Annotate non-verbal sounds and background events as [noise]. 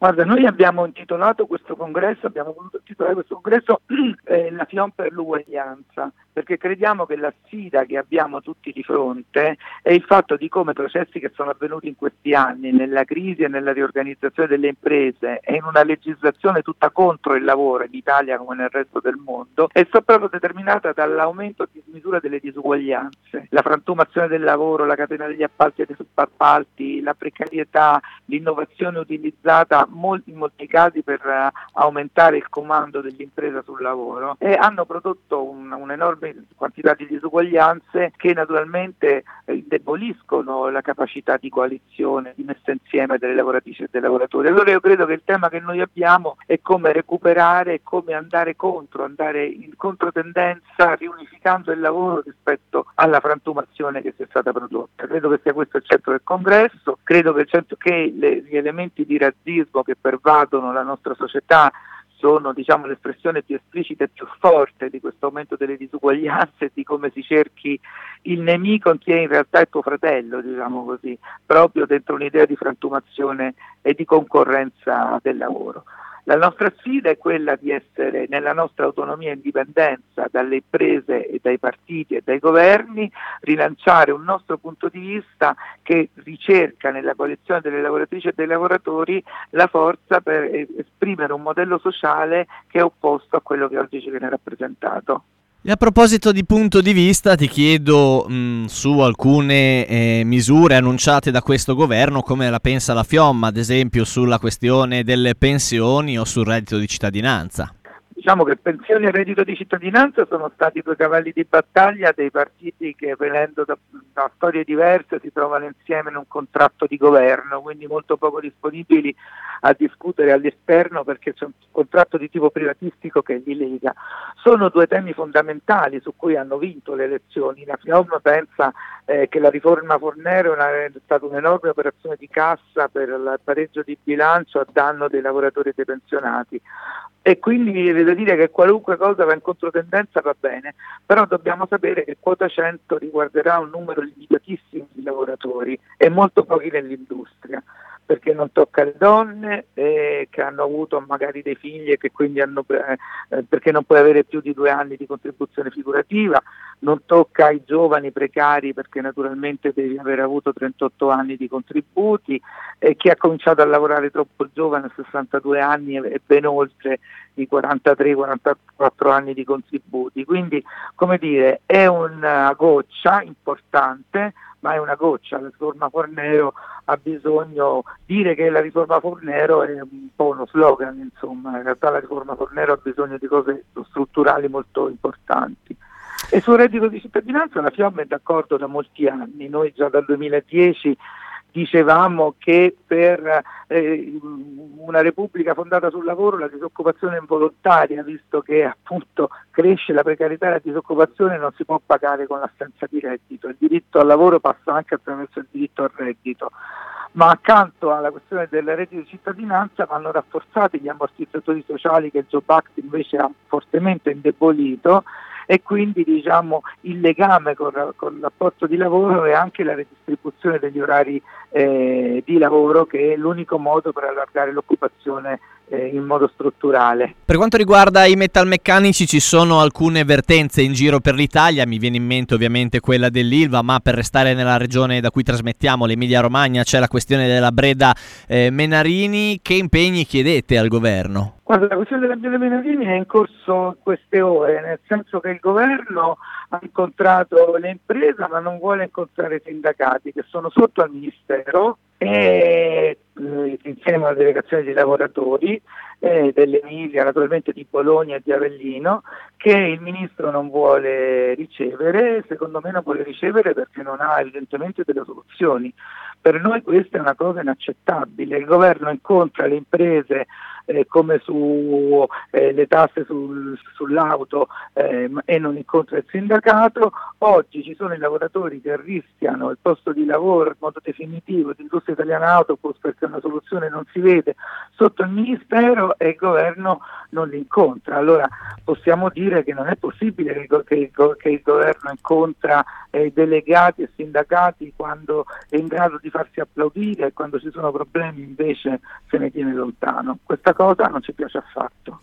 Guarda, noi abbiamo intitolato questo congresso, abbiamo voluto intitolare questo congresso [clears throat] eh, La FIOM per l'uguaglianza, perché crediamo che la sfida che abbiamo tutti di fronte è il fatto di come processi che sono avvenuti in questi anni, nella crisi e nella riorganizzazione delle imprese e in una legislazione tutta contro il lavoro in Italia come nel resto del mondo, è proprio determinata dall'aumento di misura delle disuguaglianze, la frantumazione del lavoro, la catena degli appalti e dei subappalti, la precarietà, l'innovazione utilizzata molti, in molti casi per uh, aumentare il comando dell'impresa sul lavoro e hanno prodotto un, un'enorme quantità di disuguaglianze che naturalmente eh, indeboliscono la capacità di coalizione, di messa insieme delle lavoratrici e dei lavoratori. Allora io credo che il tema che noi abbiamo è come recuperare, come andare contro, andare in controtendenza, riunificando il lavoro rispetto alla frantumazione che sia stata prodotta. Credo che sia questo il centro del congresso, credo che, centro, che le, gli elementi di razzismo razzismo che pervadono la nostra società sono diciamo, l'espressione più esplicita e più forte di questo aumento delle disuguaglianze di come si cerchi il nemico in chi è in realtà il tuo fratello, diciamo così, proprio dentro un'idea di frantumazione e di concorrenza del lavoro. La nostra sfida è quella di essere nella nostra autonomia e indipendenza dalle imprese e dai partiti e dai governi, rilanciare un nostro punto di vista che ricerca nella coalizione delle lavoratrici e dei lavoratori la forza per esprimere un modello sociale che è opposto a quello che oggi ci viene rappresentato. E a proposito di punto di vista, ti chiedo mh, su alcune eh, misure annunciate da questo governo, come la pensa la FIOM, ad esempio sulla questione delle pensioni o sul reddito di cittadinanza. Diciamo che pensioni e reddito di cittadinanza sono stati due cavalli di battaglia dei partiti che venendo da, da, storie diverse si trovano insieme in un contratto di governo, quindi molto poco disponibili a discutere all'esterno perché un contratto di tipo privatistico che li lega. Sono due temi fondamentali su cui hanno vinto le elezioni. La FIOM pensa eh, che la riforma Fornero è stata un'enorme operazione di cassa per il pareggio di bilancio a danno dei lavoratori e dei pensionati e quindi mi viene da dire che qualunque cosa va in controtendenza va bene, però dobbiamo sapere che quota 100 riguarderà un numero limitatissimo di lavoratori e molto pochi nell'industria perché non tocca alle donne eh, che hanno avuto magari dei figli e che quindi hanno, eh, eh, perché non puoi avere più di due anni di contribuzione figurativa, non tocca ai giovani precari perché naturalmente devi aver avuto 38 anni di contributi e chi ha cominciato a lavorare troppo giovane a 62 anni e ben oltre i 43-44 anni di contributi. Quindi come dire è una goccia importante ma è una goccia, la riforma Fornero ha bisogno, dire che la riforma Fornero è un po' uno slogan, insomma, in realtà la riforma Fornero ha bisogno di cose strutturali molto importanti. E sul reddito di cittadinanza la Fiamma è d'accordo da molti anni, noi già dal 2010 dicevamo che per eh, una repubblica fondata sul lavoro la disoccupazione è involontaria, visto che appunto cresce la precarietà e la disoccupazione non si può pagare con l'assenza di reddito. Il diritto al lavoro passa anche attraverso il diritto al reddito. Ma accanto alla questione del reddito di cittadinanza vanno rafforzati gli ammortizzatori sociali che il Job Act invece ha fortemente indebolito e quindi diciamo, il legame con, con, il rapporto di lavoro e anche la redistribuzione degli orari eh, di lavoro che è l'unico modo per allargare l'occupazione eh, in modo strutturale. Per quanto riguarda i metalmeccanici ci sono alcune vertenze in giro per l'Italia, mi viene in mente ovviamente quella dell'Ilva, ma per restare nella regione da cui trasmettiamo, l'Emilia Romagna, c'è la questione della Breda eh, Menarini, che impegni chiedete al governo? Guarda, la questione della Breda Menarini è in corso in queste ore, nel senso che il governo ha incontrato le imprese ma non vuole incontrare i sindacati che sono sotto al Ministero e eh, insieme alla delegazione di lavoratori eh, dell'Emilia, naturalmente di Bologna e di Avellino, che il ministro non vuole ricevere, secondo me non vuole ricevere perché non ha evidentemente delle soluzioni. Per noi questa è una cosa inaccettabile, il governo incontra le imprese eh, come sulle eh, tasse sul, sull'auto eh, e non incontra il sindacato, oggi ci sono i lavoratori che rischiano il posto di lavoro in modo definitivo di Industria Italiana Autobus perché una soluzione non si vede sotto il Ministero e il governo non li incontra. Allora possiamo dire che non è possibile che, che, che il governo incontra eh, delegati e sindacati quando è in grado di farsi applaudire e quando ci sono problemi invece se ne tiene lontano. Questa cosa non ci piace affatto.